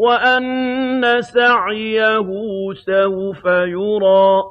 وَأَنَّ سَعْيَهُ سَوْفَ يُرَىٰ